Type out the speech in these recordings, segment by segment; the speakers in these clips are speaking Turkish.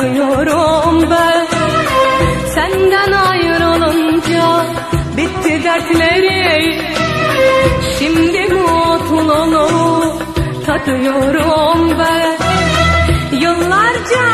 ağlıyorum ben. Senden ayrılınca bitti dertleri. Şimdi mutluluğu tadıyorum ben. Yıllarca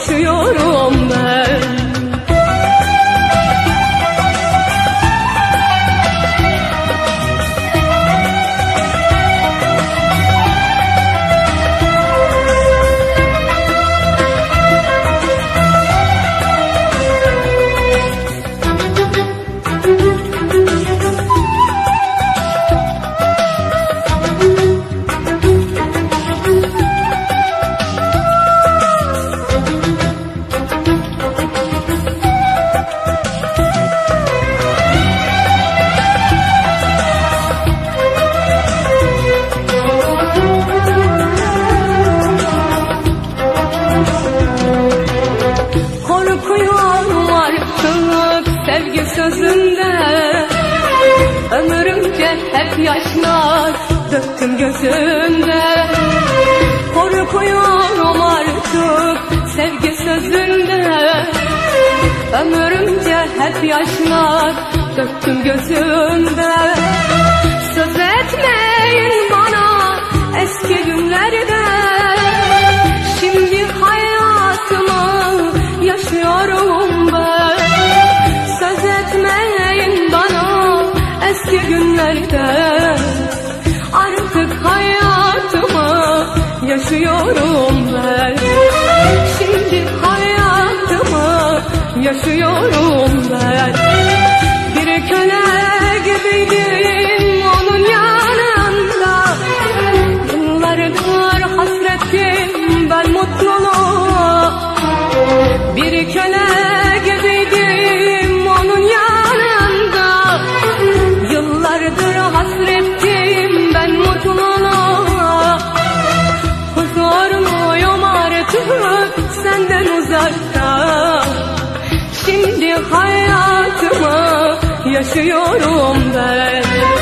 yaşıyorum ben. sevgi sözünde. Ömrümce hep yaşlar döktüm gözümde. Korkuyorum artık sevgi sözünde. Ömrümce hep yaşlar döktüm gözümde. oldum ben Bir köle gibiydim. hayatımı yaşıyorum ben.